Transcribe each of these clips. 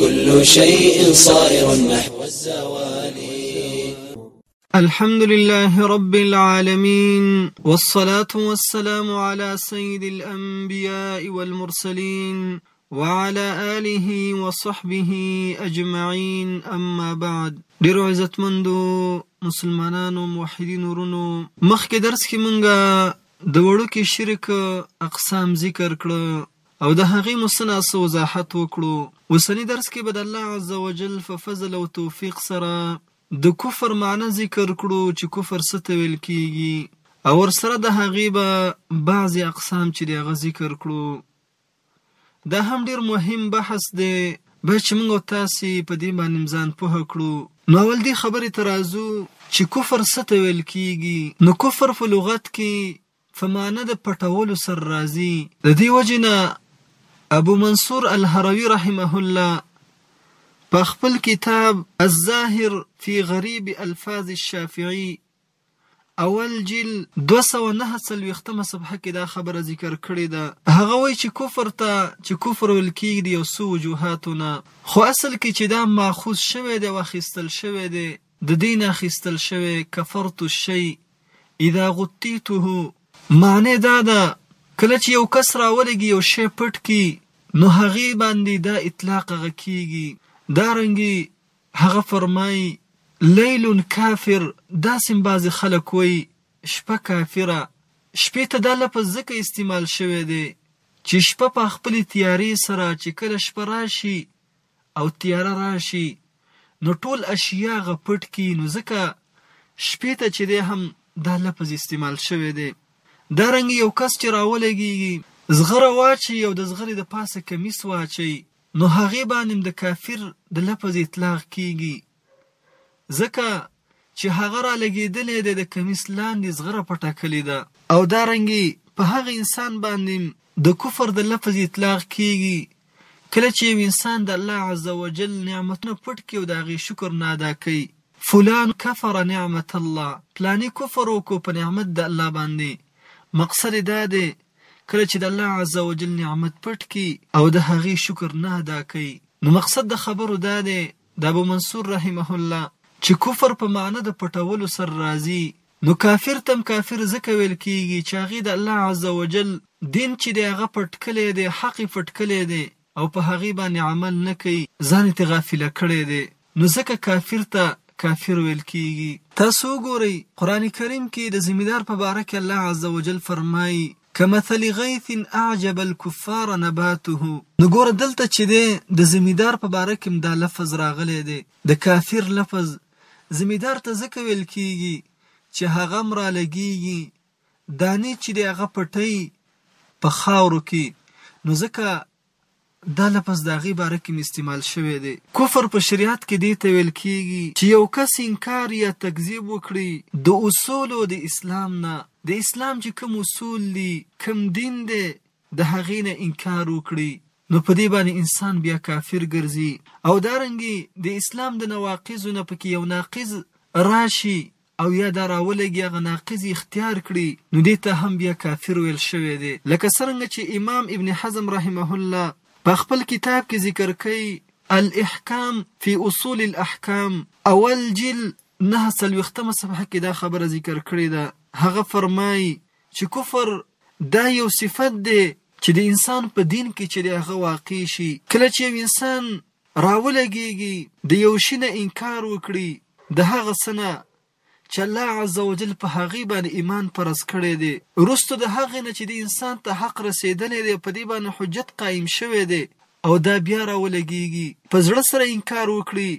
كل شيء صائر نحو الزوال الحمد لله رب العالمين والصلاة والسلام على سيد الأنبياء والمرسلين وعلى آله وصحبه أجمعين أما بعد ډیرو عزتمندو مسلمانانو موحدینو ورونو مخکې درس کې مونږه د وړوکي شرک اقسام ذکر کړ او د هغې مسنا څه وضاحت وکړو اوسني درس کې به د الله عز وجل په فضل او توفیق سره د کفر معنی ذکر کړو چې کفر څه ته ویل کیږي او ورسره د هغې به بعضې اقسام چې دی هغه ذکر کړو دا هم ډیر مهم بحث دی باید چې موږ تاسو په دې باندې ځان پوه کړو نو اول دې خبرې ترازو چې کفر څه ته ویل کیږي نو کفر په لغت کې څه معنی د پټولو سره راځي. د دې وجې نه ابو منصور الهروي رحمه الله په خپل کتاب الظاهر فی غریب الفاظ الشافعي اول جیل دوه سوه نهه څلوېښت مه صفحه کې دا خبره ذکر کړې ده. هغه وایي چې کفر ته چې کفر ویل کېږي د یو څو وجوهاتو نه خو اصل کې چې دا ماخوذ شوی دی او اخیستل شوی دی ددې نه اخیستل شوې کفرت الشیء اذا غطیته معنی دا ده کله چې یو کس راولږي یو شی پټ کړي نو هغې باندې دا اطلاق هغه کیږي دارنګي هغه فرمای لیل کافر داسم بعضې خلک وایي شپه کافره شپې ته دا لفظ ځکه استعمال شوی دی چې شپه په خپلې تیارې سره چې کله شپه راشي او تیاره راشي نو ټول اشیا غپټ کی نو ځکه شپې ته چې دی هم دا لفظ استعمال شوی دی دا رنګ یو کس چې راولګیږي زغره واچي او د زغرې د پاسه کمیس واچي نو هغې باندې د کافر د لفظ اطلاق کیږي ځکه چې هغه را لګېدلی دی د کمیس لاندې زغره پټه کړې ده. او دا رنګې په هغه انسان باندې د کفر د لفظ اطلاق کېږي کله چې یو انسان د الله عزوجل نعمتونه پټ کړي او د هغې شکر نه ادا کوي، فلان کفر نعمت الله، پلاني کفر وکړو په نعمت د الله باندې، مقصد یې دا دی کله چې د الله عزوجل نعمت پټ کړي او د هغې شکر نه ادا کوي نو مقصد د خبرو دا دی، د ابو منصور رحمه الله چې کفر په معنی د پټولو سر راځي نو کافر تم کافر ځکه ویل کیږي چې هغه د الله عز وجل دین چې دی هغه پټ کړی دی حق پټ کړی دی او په هغه باندې عمل نه کوي ځان ته غافل کړی دی نو ځکه کافر ته کافر ویل کیږي تاسو ګورئ قران کریم کې د ذمہ دار په باره کې الله عز وجل فرمایي کمثل غیث اعجب الکفار نباته نو ګوره دلته چې دی د زمیدار په باره کې هم دا لفظ راغلی دی د کافر لفظ زمیدار ته ځکه ویل کیږي چې هغه هم رالګیږي دانې چې دی هغه پټوي په خاورو کې نو ځکه دا لفظ د هغې باره کې مې استعمال شوی دی. کفر په شریعت کې دې ته ویل کیږي چې یو کس انکار یا تکذیب وکړي د اصولو د اسلام نه، د اسلام چې کوم اصول دي، کوم دین دی، د هغې نه انکار وکړي، نو په دې باندې انسان بیا کافر ګرځي او دارنګه د اسلام د نواقضو نه پکې یو ناقض راشي او یا دا راولږي هغه ناقض اختیار کړي نو دې ته هم بیا کافر ویل شوی دی لکه څرنګه چې امام ابن حزم رحمه الله په خپل کتاب کې ذکر کوي الاحکام فی اصول الاحکام اول جل نهه څلوېښتمه صفحه کې دا خبره ذکر کړې ده هغه فرمایي چې کفر دا یو صفت دی چې د انسان په دین کې چې هغه واقع شي کله چې یو انسان راولګیږی د یو شی نه انکار وکړی د هغه څه نه چې الله عزوجل په هغی باندې ایمان فرض کړی دی وروسته د هغه نه چې دی انسان ته حق رسیدلی دی په دی باندې حجت قایم شوی دی او دا بیا راولګیږی په زړه سره انکار وکړی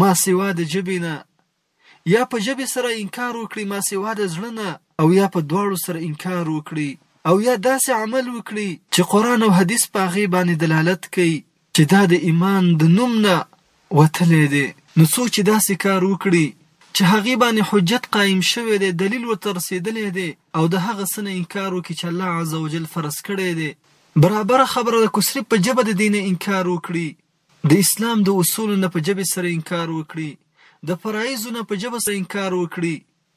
ما سوا د جبی نه يا په ژبې سره انکار وکړي ما سوا د زړه نه او يا په دواړو سره انکار وکړي او يا داسې عمل وکړي چې قرآن او حديث په هغې باندې دلالت کوي چې دا د ايمان د نوم نه وتلی دی نو څوک چې داسې کار وکړي چې هغې باندې حجت قايم شوی دی دليل ورته رسېدلی دی او د هغه څه نه انکار وکړي چې الله عزوجل فرض کړی دی برابره خبره ده که صرف په ژبه د دې نه انکار وکړي د اسلام د اصولو نه په جبې سره انکار وکړي، د فرائضو نه په جبه سره انکار وکړي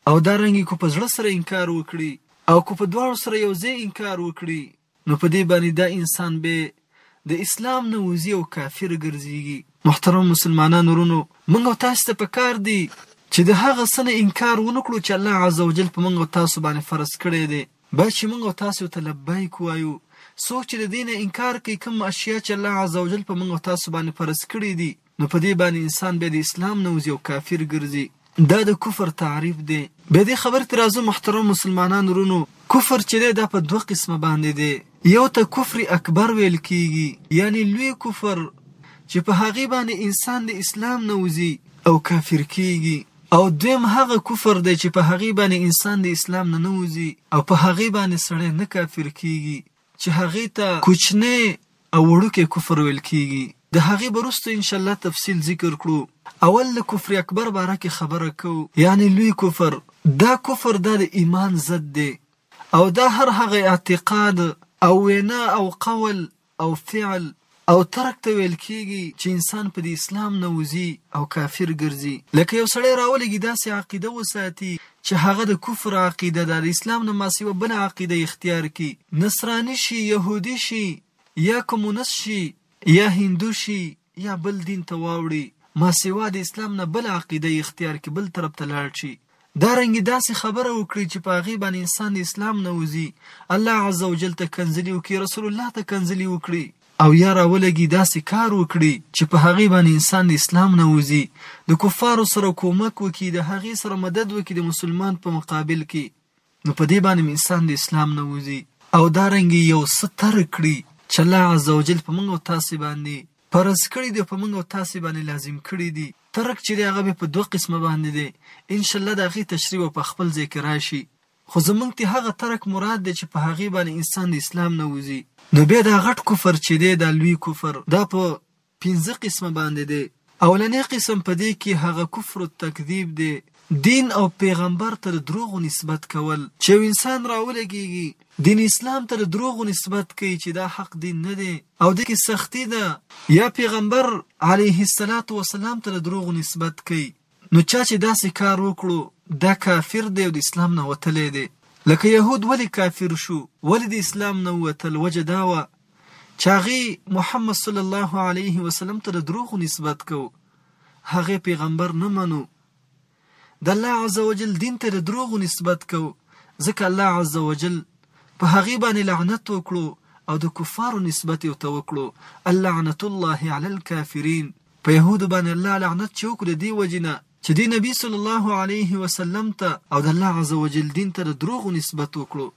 او دا رنګې کو په زړه سره انکار وکړي او کو په دواړو سره یو ځې انکار وکړي نو په دې باندې دا انسان بې د اسلام نه وزي او کافر ګرځيږي. محترم مسلمانان ورونو موږ او تاسو ته پکار دي چې د هغه څه نه انکار ونکړو چې الله عزوجل په موږ او تاسو باندې فرض کړی دی بس چې مونږ او تاسې ورته لبیک وایو، څوک چې د دې نه انکار کوي، کوم اشیاء چې الله عزوجل په مونږ او تاسو باندې فرض کړي دي، نو په دې باندې انسان بیا د اسلام نه وځي او کافر ګرځي. دا د کفر تعریف دی. بیا دې خبرې ته راځو محترمو مسلمانانو ورونو، کفر چې دی دا په دوه قسمه باندې دی، یو ته کفر اکبر ویل کیږي، یعنې لوی کفر چې په هغې باندې انسان د اسلام نه وځي او کافر کیږي، او دویم هغه کفر دی چې په هغې باندې انسان د اسلام نه نوځي او په هغې باندې سړی نه کافر کیږي چې هغې ته کوچنی او وړوکی کفر ویل کیږي د هغې برسته ان شاء الله تفصیل ذکر کړو اول د کفر اکبر باره کې خبره کو یعنی لوی کفر دا کفر دا د ایمان ضد دی او دا هر هغه اعتقاد او وینا او قول او فعل او ترک ته ویل کیږي چې انسان په دې اسلام نه وځي او کافر ګرځي لکه یو سړی راولېږي داسې عقیده وساتي چې هغه د کفر عقیده ده د اسلام نه ماسیوه بل عقیده اختیار کی نصرانی شي يهودي شي یا کمونست شي یا هندو شي یا بل دین ته واوړي ما سوا د اسلام نه بله عقیده یې اختیار کړي بل طرف ته لاړ شي دا رنګې داسې خبره وکړي چې په هغې باندې انسان د اسلام نه وځي الله عز وجل ته کنځلې وکړي رسول الله ته کنځلې وکړي او یا راولګي داسې کار وکړي چې په هغې باندې انسان د اسلام نه وځي د کفارو سره کومک وکړي د هغې سره مدد وکړي د مسلمان په مقابل کې نو په دې باندې انسان د اسلام نه وځي او دارنګه یو څه ترک کړي چې الله عزوجل په موږ او تاسې باندې فرض کړي دي او په موږ او تاسې باندې لازم کړي دي ترک چې دی هغه بیا په دوه قسمه باندې دی ان شاء الله د هغې تشریح به په خپل ځای کې راشي خو زموږ ته هغه ترک مراد دی چې په هغې باندې انسان د اسلام نه وځي نو بیا دا غټ کفر چې دی دا لوی کفر دا په پنځه قسمه باندې دی. اولنی قسم په دې کې هغه کفر التکذیب دی، دین او پیغمبر ته د دروغو نسبت کول، چې یو انسان راولګیږي دین اسلام ته د دروغو نسبت کوي چې دا حق دین نه دی او دې کې سختي ده، یا پیغمبر علیه الصلوة والسلام ته د دروغو نسبت کوي، نو چا چې داسې کار وکړو دا کافر دی او د اسلام نه وتلی دی، لکه یهود ولې کافر شو ولې د اسلام نه ووتل وجه دا وه چې هغه محمد صلی الله علیه وسلم ته د دروغو نسبت کو هغه پیغمبر نه منو د الله عزوجل دین ته د دروغو نسبت کو ځکه الله عزوجل په هغه باندې لعنت وکړو او د کفارو نسبت یو ته وکړو اللعنت الله علی الکافرین په يهود باندې الله لعنت چې وکړو دی وجنه چې دی نبی صلی الله علیه وسلم ته او د الله عزوجل دین ته د دروغ نسبت وکړو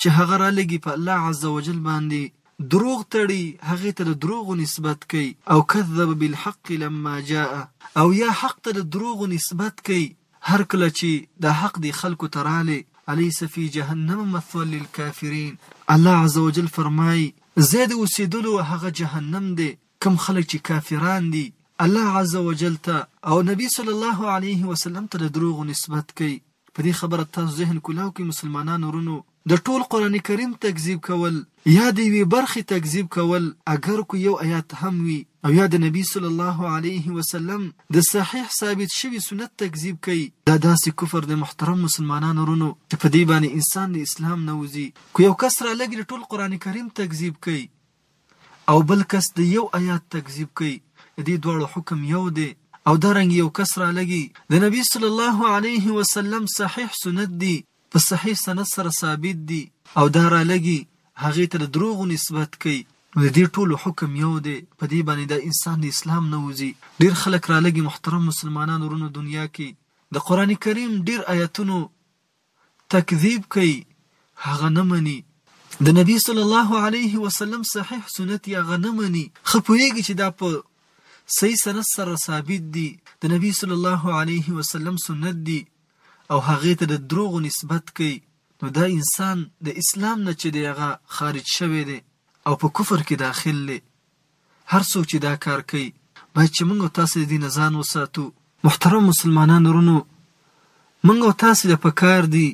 چې هغه رالېږي په الله عز وجل باندې دروغ تړي هغې ته د دروغو نسبت کوي او کذب بالحق لما جاء او یا حق ته د دروغو نسبت کوي هر کله چې دا حق دې خلکو ته رالی الیس فی جهنم مثوی للکافرین الله عز وجل فرمایي ځای د اوسېدلو هغه جهنم دی کوم خلک چې کافران دي الله عز وجل ته او نبی صلی الله علیه وسلم ته د دروغو نسبت کوي په دې خبره تاسو ذهن کولاو کې مسلمانانو ورونو د ټول قران کریم تکذیب کول یا د یوې برخې تکذیب کول اگر کو یو آیات هم وي او یا د نبی صلی الله علیه وسلم د صحیح ثابت شوی سنت تکذیب کوي دا داسې کفر د محترم مسلمانانو ورونو چې په دې باندې انسان د اسلام نه وځي کو یو کس را لګي ټول قران کریم تکذیب کوي او بل کس د یو ایات تکذیب کوي د دې دواړو حکم یو دی او دا رنګ یو کس را لګي د نبی صلی الله علیه وسلم صحیح سنت دی په صحیح سند سره ثابت دی او دا را لګي هغه ته د دروغ نسبت کوي نو د دې ټولو حکم یو دی په دې باندې دا انسان د اسلام نه وځي ډیر خلک را لګي محترم مسلمانانو ورونو دنیا کې د قران کریم ډیر آیاتونو تکذیب کوي هغه نه مني. د نبي صلی الله علیه وسلم صحیح سنت یې هغه نه مني ښه پوهیږي چې دا په صحیح سند سره ثابت دي د نبي صلی الله علیه وسلم سنت دي او هغه ته د دروغ نسبت کوي نو دا انسان د اسلام نه چې دی هغه خارج شوی دی او په کفر کې داخل دی هر څوک چی دا کار کوي باید چی مونږ او تاسو له دی نه ځان وساتو. محترم مسلمانان ورونو مونږ او تاسو له پکار دی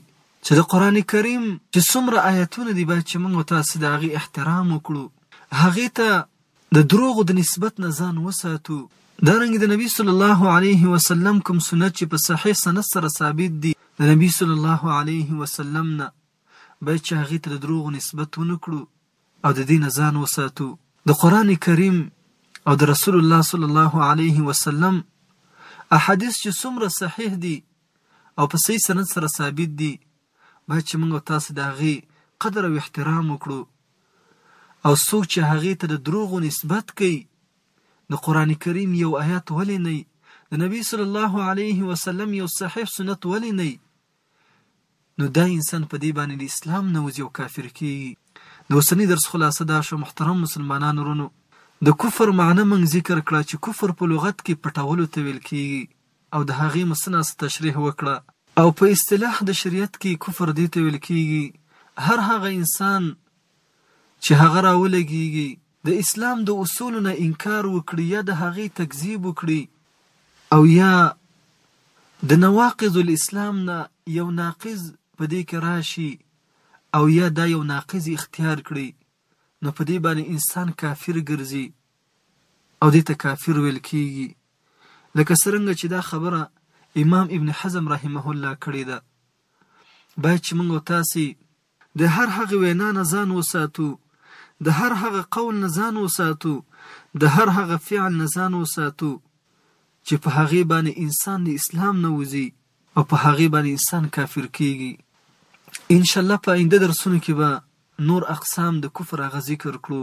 چی د قران کریم چی څومره آیتونه دی باید چی مونږ او تاسو د هغی احترام وکړو هغی ته د دروغو د نسبت نه ځان وساتو دارنګه د نبی صلی الله علیه وسلم کوم سنت چی په صحیح سند سره ثابت دی د نبی صلی الله علیه وسلم نه باید چی هغی ته د دروغو نسبت ونکړو. او د دې نه ځان وساتو. د قرآن کریم او د رسول الله صلی الله علیه وسلم احادیث چې څومره صحیح دي او په صحیح سند سره ثابت دي، باید چې موږ او تاسې د هغې قدر او احترام وکړو او څوک چې هغې ته د دروغو نسبت کوي، د قرآن کریم یو آیت ولې نه، د نبي صلی الله علیه وسلم یو صحیح سنت ولې نه، نو دا انسان په دې باندې د اسلام نه وځي او کافر کېږي. د اوسني درس خلاصه دا شوه محترم مسلمانانو ورونو د کفر معنی موږ ذکر کړه چې کفر په لغت کې پټولو ته ویل کېږي او د هغې مو څه ناڅه تشریح وکړه. او په اصطلاح د شریعت کې کفر دې ته ویل کېږي هر هغه انسان چې هغه راولګېږي د اسلام د اصولو نه انکار وکړي یا د هغې تکذیب وکړي او یا د نواقض الاسلام نه یو ناقض په دې کې راشي او یا دا یو ناقض اختیار کړي نو په دې باندې انسان کافر ګرځي او دې ته کافر ویل کیږي لکه څرنګه چې دا خبره امام ابن حزم رحمه الله کړې ده باید چې موږ تاسو د هر هغې وینا نه ځان وساتو، د هر هغه قول نه ځان وساتو، د هر هغه فعل نه ځان وساتو چې په هغې باندې انسان د اسلام نه وځي او په هغې باندې انسان کافر کیږي. انشاالله په آینده درسونو کې به نور اقسام د کفر هغه ذکر کړو